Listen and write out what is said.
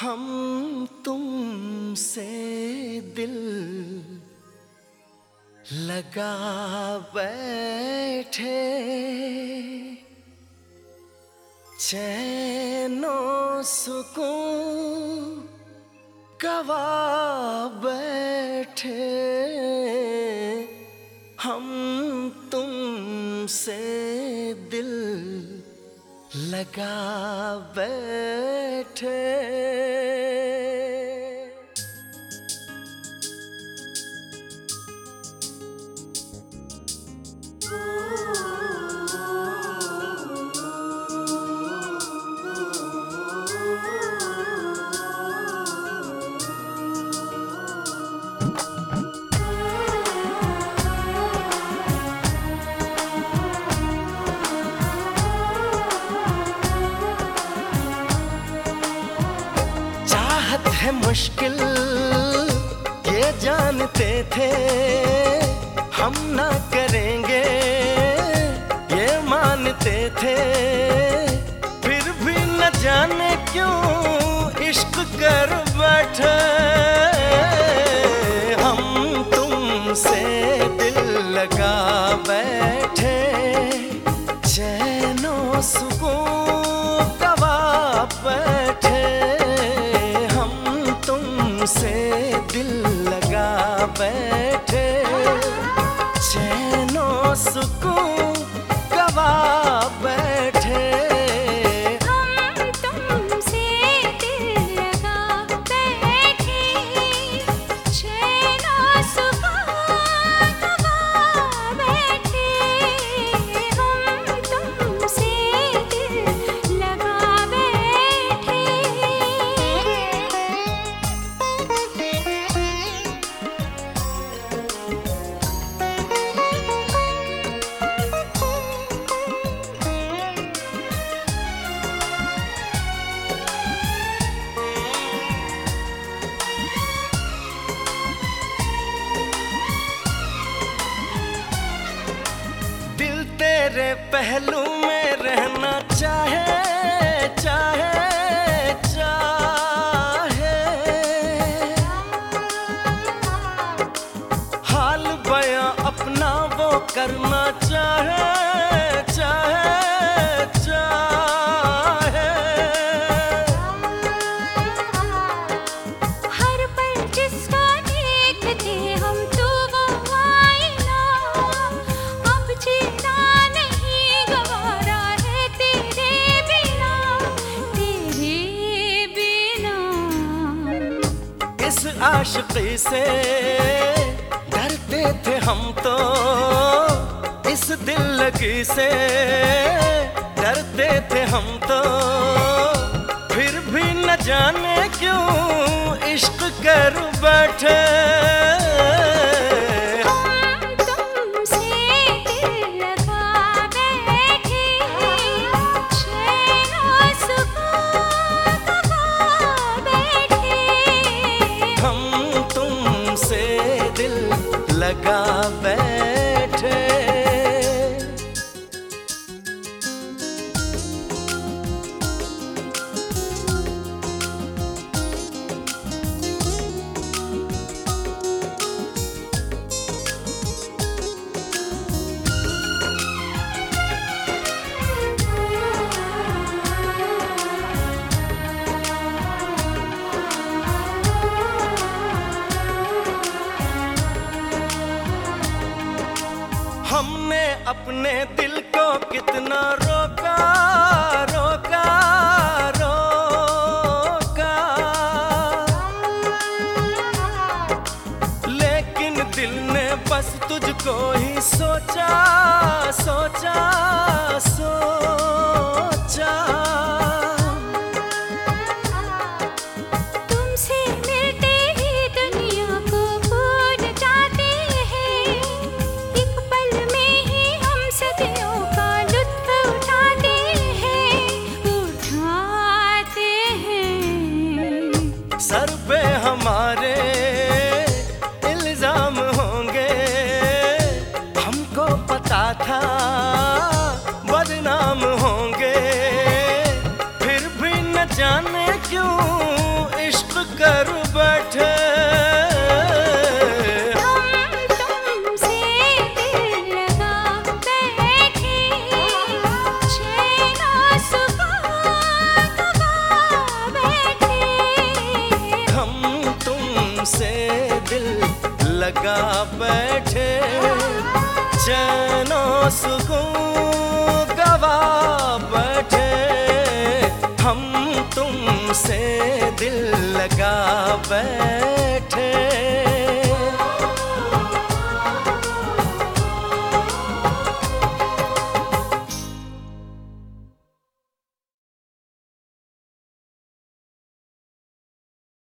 हम तुम से दिल लगा बैठे। चैनो सुकून गवा बैठे। हम तुम से दिल लगा बैठे। है मुश्किल, ये जानते थे। हम ना करेंगे, ये मानते थे। फिर भी न जाने क्यों इश्क कर बैठे। हम तुमसे दिल लगा लगा पहलू में रहना चाहे चाहे इस आशिकी से। डरते थे हम तो इस दिल लगी से। डरते थे हम तो फिर भी न जाने क्यों इश्क कर बैठे। लगा बैठे हमने अपने दिल को कितना रोका रोका रोका। लेकिन दिल ने बस तुझको ही सोचा सोचा सोचा। लगा बैठे चैनो सुकून गवा बैठे। हम तुमसे दिल लगा बैठे